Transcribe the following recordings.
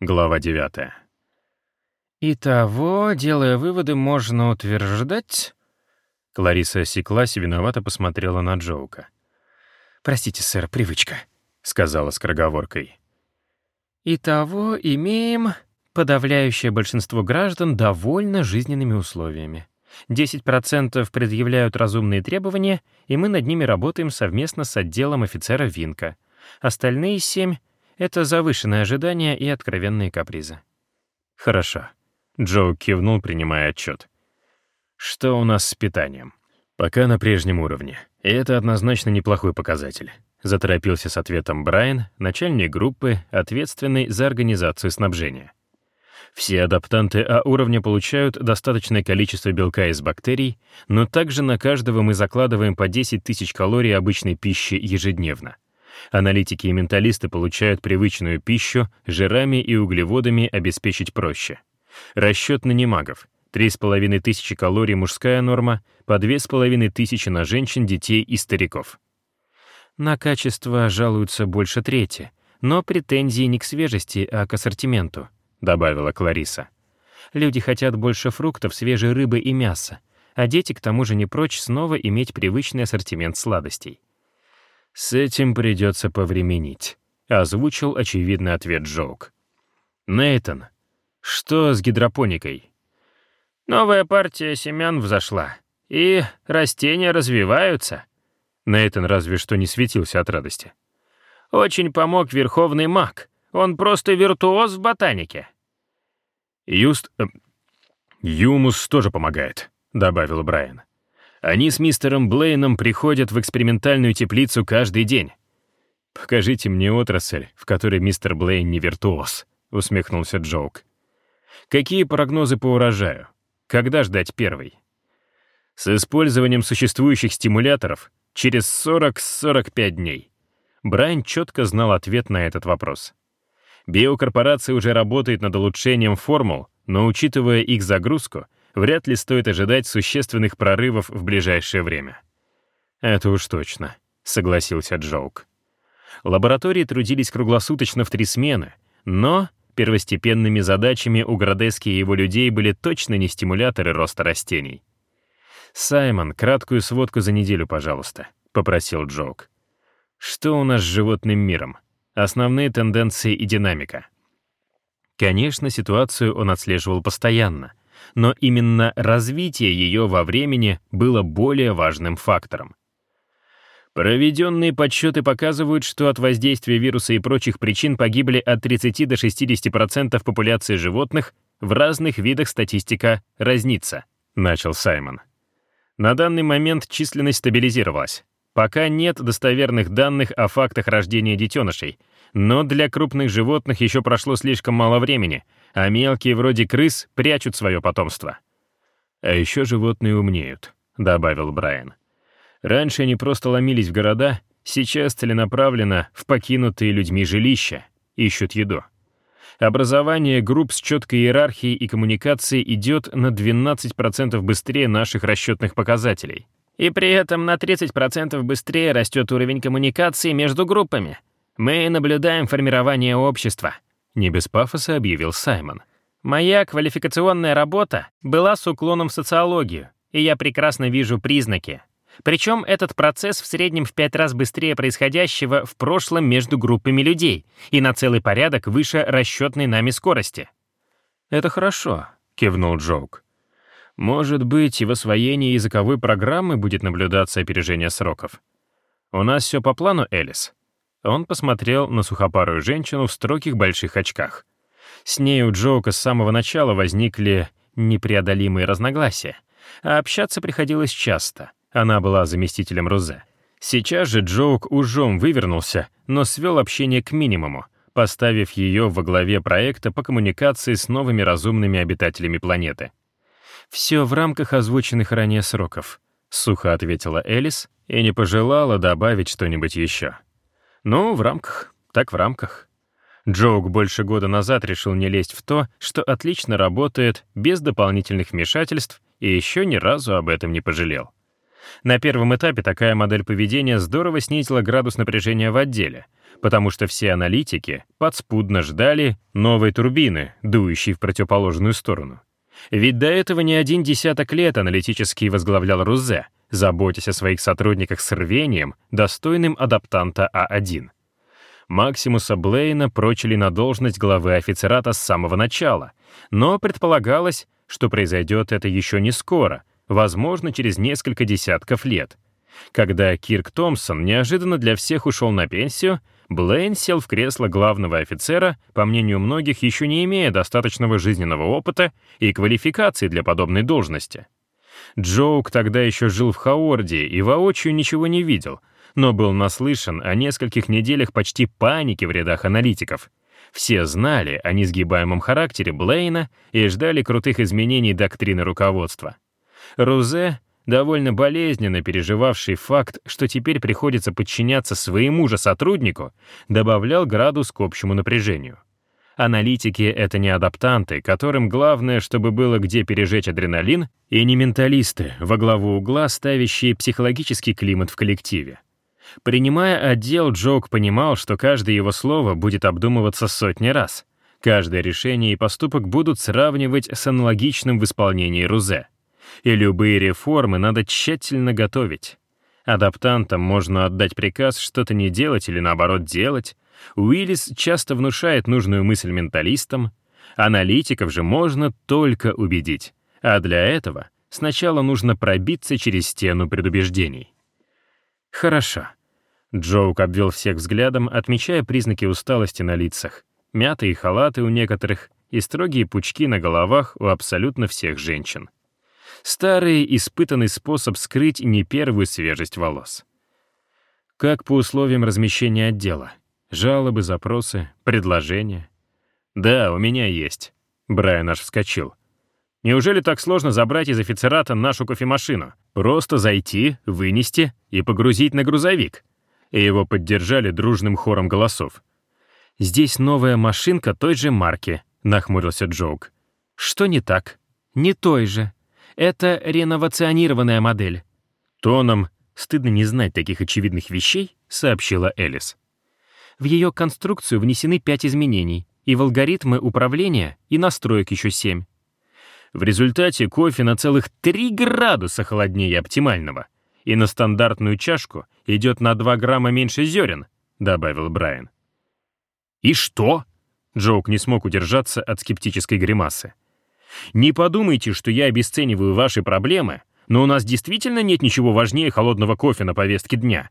Глава 9. «Итого, делая выводы, можно утверждать...» Клариса осеклась и виновато посмотрела на Джоука. «Простите, сэр, привычка», — сказала скороговоркой. «Итого, имеем... Подавляющее большинство граждан довольно жизненными условиями. 10% предъявляют разумные требования, и мы над ними работаем совместно с отделом офицера Винка. Остальные семь — это завышенные ожидания и откровенные капризы. «Хорошо», — Джо кивнул, принимая отчет. «Что у нас с питанием?» «Пока на прежнем уровне, и это однозначно неплохой показатель», — заторопился с ответом Брайан, начальник группы, ответственный за организацию снабжения. Все адаптанты А уровня получают достаточное количество белка из бактерий, но также на каждого мы закладываем по 10 тысяч калорий обычной пищи ежедневно. Аналитики и менталисты получают привычную пищу, жирами и углеводами обеспечить проще. Расчет на немагов. 3,5 тысячи калорий мужская норма, по 2,5 тысячи на женщин, детей и стариков. На качество жалуются больше трети, но претензии не к свежести, а к ассортименту. — добавила Клариса. «Люди хотят больше фруктов, свежей рыбы и мяса, а дети к тому же не прочь снова иметь привычный ассортимент сладостей». «С этим придется повременить», — озвучил очевидный ответ Джоук. «Нейтан, что с гидропоникой?» «Новая партия семян взошла, и растения развиваются». Нейтан разве что не светился от радости. «Очень помог верховный маг. Он просто виртуоз в ботанике». «Юст... Э, Юмус тоже помогает», — добавил Брайан. «Они с мистером Блейном приходят в экспериментальную теплицу каждый день». «Покажите мне отрасль, в которой мистер Блейн не виртуоз», — усмехнулся Джоук. «Какие прогнозы по урожаю? Когда ждать первый?» «С использованием существующих стимуляторов через 40-45 дней». Брайан четко знал ответ на этот вопрос. Биокорпорация уже работает над улучшением формул, но учитывая их загрузку, вряд ли стоит ожидать существенных прорывов в ближайшее время. «Это уж точно», — согласился Джоук. Лаборатории трудились круглосуточно в три смены, но первостепенными задачами у Градески и его людей были точно не стимуляторы роста растений. «Саймон, краткую сводку за неделю, пожалуйста», — попросил Джоук. «Что у нас с животным миром?» Основные тенденции и динамика. Конечно, ситуацию он отслеживал постоянно, но именно развитие ее во времени было более важным фактором. Проведенные подсчеты показывают, что от воздействия вируса и прочих причин погибли от 30 до 60% популяции животных, в разных видах статистика разнится, начал Саймон. На данный момент численность стабилизировалась. Пока нет достоверных данных о фактах рождения детенышей, но для крупных животных еще прошло слишком мало времени, а мелкие вроде крыс прячут свое потомство. «А еще животные умнеют», — добавил Брайан. «Раньше они просто ломились в города, сейчас целенаправленно в покинутые людьми жилища, ищут еду. Образование групп с четкой иерархией и коммуникацией идет на 12% быстрее наших расчетных показателей. И при этом на 30% быстрее растет уровень коммуникации между группами. Мы наблюдаем формирование общества», — не без пафоса объявил Саймон. «Моя квалификационная работа была с уклоном в социологию, и я прекрасно вижу признаки. Причем этот процесс в среднем в пять раз быстрее происходящего в прошлом между группами людей и на целый порядок выше расчетной нами скорости». «Это хорошо», — кивнул Джоук. Может быть, и в освоении языковой программы будет наблюдаться опережение сроков. У нас все по плану, Элис. Он посмотрел на сухопарую женщину в строгих больших очках. С ней у Джоука с самого начала возникли непреодолимые разногласия, а общаться приходилось часто. Она была заместителем Рузе. Сейчас же Джоук ужом вывернулся, но свел общение к минимуму, поставив ее во главе проекта по коммуникации с новыми разумными обитателями планеты. «Все в рамках озвученных ранее сроков», — сухо ответила Элис и не пожелала добавить что-нибудь еще. «Ну, в рамках, так в рамках». Джоук больше года назад решил не лезть в то, что отлично работает, без дополнительных вмешательств, и еще ни разу об этом не пожалел. На первом этапе такая модель поведения здорово снизила градус напряжения в отделе, потому что все аналитики подспудно ждали новой турбины, дующей в противоположную сторону. Ведь до этого не один десяток лет аналитический возглавлял Рузе, заботясь о своих сотрудниках с рвением, достойным адаптанта А1. Максимуса Блейна прочили на должность главы офицерата с самого начала, но предполагалось, что произойдет это еще не скоро, возможно, через несколько десятков лет. Когда Кирк Томпсон неожиданно для всех ушел на пенсию, Блейн сел в кресло главного офицера, по мнению многих, еще не имея достаточного жизненного опыта и квалификации для подобной должности. Джоук тогда еще жил в Хаорде и воочию ничего не видел, но был наслышан о нескольких неделях почти паники в рядах аналитиков. Все знали о несгибаемом характере Блейна и ждали крутых изменений доктрины руководства. Рузе, довольно болезненно переживавший факт, что теперь приходится подчиняться своему же сотруднику, добавлял градус к общему напряжению. Аналитики — это не адаптанты, которым главное, чтобы было где пережечь адреналин, и не менталисты, во главу угла ставящие психологический климат в коллективе. Принимая отдел, Джок понимал, что каждое его слово будет обдумываться сотни раз. Каждое решение и поступок будут сравнивать с аналогичным в исполнении Рузе. И любые реформы надо тщательно готовить. Адаптантам можно отдать приказ что-то не делать или наоборот делать, Уиллис часто внушает нужную мысль менталистам, аналитиков же можно только убедить, а для этого сначала нужно пробиться через стену предубеждений. Хорошо. Джоук обвел всех взглядом, отмечая признаки усталости на лицах, мятые халаты у некоторых и строгие пучки на головах у абсолютно всех женщин. Старый, испытанный способ скрыть не первую свежесть волос. Как по условиям размещения отдела? Жалобы, запросы, предложения. Да, у меня есть. Брайан аж вскочил. Неужели так сложно забрать из офицерата нашу кофемашину? Просто зайти, вынести и погрузить на грузовик. И его поддержали дружным хором голосов. «Здесь новая машинка той же марки», — нахмурился Джоук. «Что не так?» «Не той же. Это реновационированная модель». Тоном «стыдно не знать таких очевидных вещей», — сообщила Элис. В ее конструкцию внесены пять изменений, и в алгоритмы управления и настроек еще семь. В результате кофе на целых 3 градуса холоднее оптимального, и на стандартную чашку идет на 2 грамма меньше зерен, добавил Брайан. «И что?» Джоук не смог удержаться от скептической гримасы. «Не подумайте, что я обесцениваю ваши проблемы, но у нас действительно нет ничего важнее холодного кофе на повестке дня».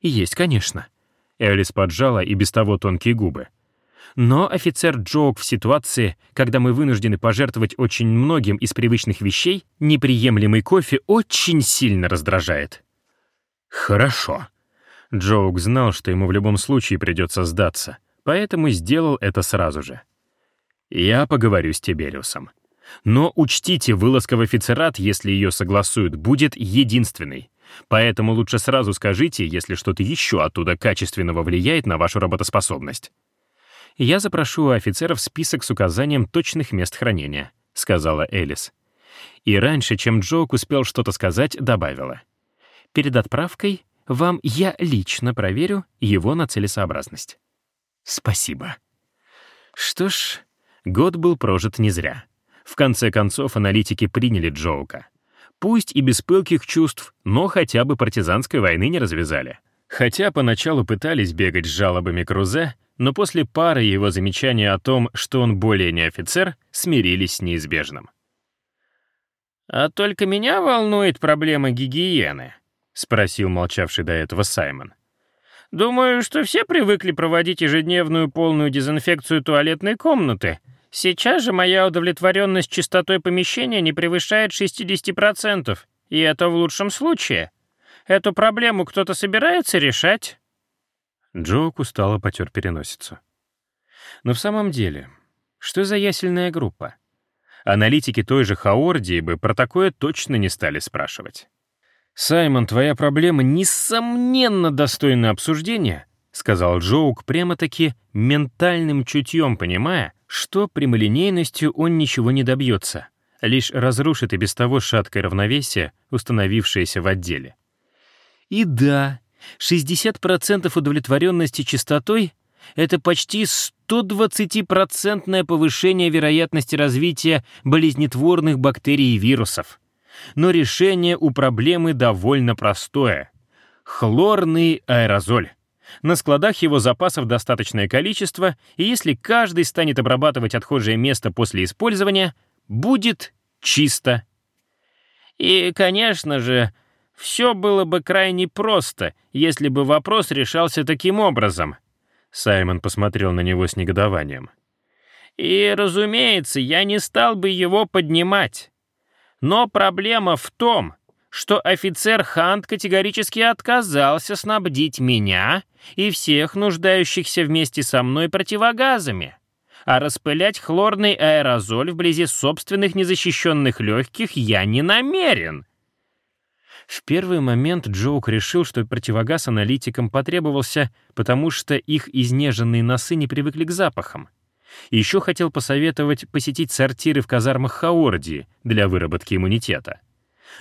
«Есть, конечно», Элис поджала и без того тонкие губы. Но офицер Джоук в ситуации, когда мы вынуждены пожертвовать очень многим из привычных вещей, неприемлемый кофе очень сильно раздражает. Хорошо. Джоук знал, что ему в любом случае придется сдаться, поэтому сделал это сразу же. Я поговорю с Тибериусом. Но учтите, вылазка в офицерат, если ее согласуют, будет единственной. Поэтому лучше сразу скажите, если что-то еще оттуда качественного влияет на вашу работоспособность. «Я запрошу у офицеров список с указанием точных мест хранения», — сказала Элис. И раньше, чем Джок успел что-то сказать, добавила. «Перед отправкой вам я лично проверю его на целесообразность». «Спасибо». Что ж, год был прожит не зря. В конце концов, аналитики приняли Джоука. Пусть и без пылких чувств, но хотя бы партизанской войны не развязали. Хотя поначалу пытались бегать с жалобами Крузе, но после пары его замечаний о том, что он более не офицер, смирились с неизбежным. «А только меня волнует проблема гигиены», — спросил молчавший до этого Саймон. «Думаю, что все привыкли проводить ежедневную полную дезинфекцию туалетной комнаты, Сейчас же моя удовлетворенность чистотой помещения не превышает 60%, и это в лучшем случае. Эту проблему кто-то собирается решать?» Джоук устало потер переносицу. Но в самом деле, что за ясельная группа? Аналитики той же Хаордии бы про такое точно не стали спрашивать. «Саймон, твоя проблема несомненно достойна обсуждения», — сказал Джоук прямо-таки ментальным чутьем, понимая, что прямолинейностью он ничего не добьется, лишь разрушит и без того шаткое равновесие, установившееся в отделе. И да, 60% удовлетворенности частотой — это почти 120% повышение вероятности развития болезнетворных бактерий и вирусов. Но решение у проблемы довольно простое. Хлорный аэрозоль. На складах его запасов достаточное количество, и если каждый станет обрабатывать отхожее место после использования, будет чисто. И, конечно же, все было бы крайне просто, если бы вопрос решался таким образом. Саймон посмотрел на него с негодованием. И, разумеется, я не стал бы его поднимать. Но проблема в том, что офицер Хант категорически отказался снабдить меня и всех нуждающихся вместе со мной противогазами. А распылять хлорный аэрозоль вблизи собственных незащищенных легких я не намерен. В первый момент Джоук решил, что противогаз аналитикам потребовался, потому что их изнеженные носы не привыкли к запахам. Еще хотел посоветовать посетить сортиры в казармах Хаордии для выработки иммунитета.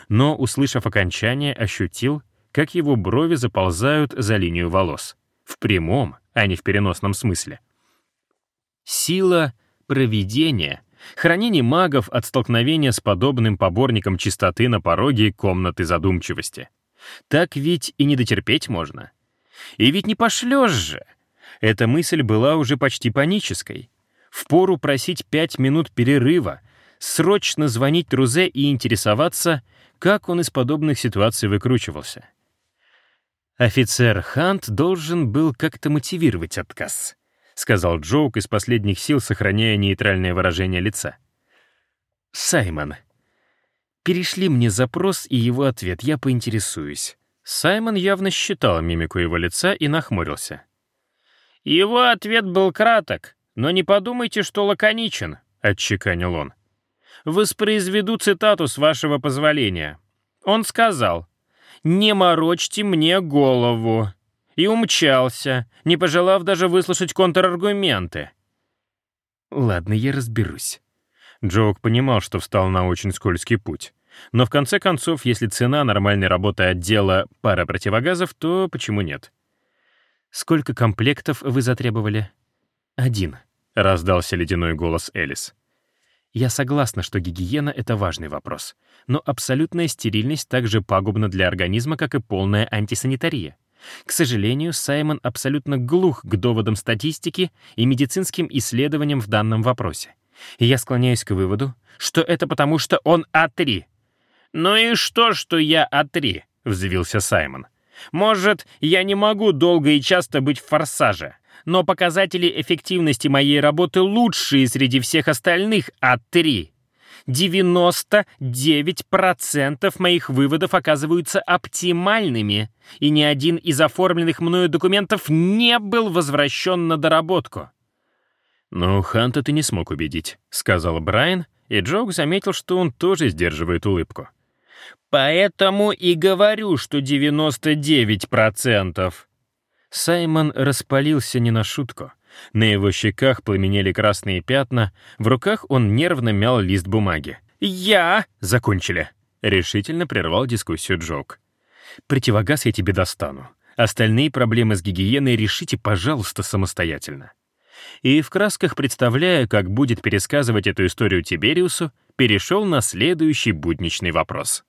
Но, услышав окончание, ощутил, как его брови заползают за линию волос. В прямом, а не в переносном смысле. Сила провидения, хранение магов от столкновения с подобным поборником чистоты на пороге комнаты задумчивости. Так ведь и не дотерпеть можно. И ведь не пошлешь же. Эта мысль была уже почти панической. Впору просить пять минут перерыва, срочно звонить Трузе и интересоваться, как он из подобных ситуаций выкручивался. Офицер Хант должен был как-то мотивировать отказ, сказал Джоук из последних сил, сохраняя нейтральное выражение лица. Саймон, перешли мне запрос и его ответ, я поинтересуюсь. Саймон явно считал мимику его лица и нахмурился. Его ответ был краток, но не подумайте, что лаконичен, отчеканил он. Воспроизведу цитату с вашего позволения. Он сказал, «Не морочьте мне голову», и умчался, не пожелав даже выслушать контраргументы. «Ладно, я разберусь». Джоук понимал, что встал на очень скользкий путь. Но в конце концов, если цена нормальной работы отдела — пара противогазов, то почему нет? «Сколько комплектов вы затребовали?» «Один», — раздался ледяной голос Элис. Я согласна, что гигиена — это важный вопрос, но абсолютная стерильность также пагубна для организма, как и полная антисанитария. К сожалению, Саймон абсолютно глух к доводам статистики и медицинским исследованиям в данном вопросе. И я склоняюсь к выводу, что это потому, что он А3. «Ну и что, что я А3?» — взвился Саймон. «Может, я не могу долго и часто быть в форсаже, но показатели эффективности моей работы лучшие среди всех остальных А3. 99% моих выводов оказываются оптимальными, и ни один из оформленных мною документов не был возвращен на доработку. «Ну, Ханта ты не смог убедить», — сказал Брайан, и Джок заметил, что он тоже сдерживает улыбку. «Поэтому и говорю, что 99%. Саймон распалился не на шутку. На его щеках пламенели красные пятна, в руках он нервно мял лист бумаги. «Я...» «Закончили», — решительно прервал дискуссию Джок. «Противогаз я тебе достану. Остальные проблемы с гигиеной решите, пожалуйста, самостоятельно». И в красках представляя, как будет пересказывать эту историю Тибериусу, перешел на следующий будничный вопрос.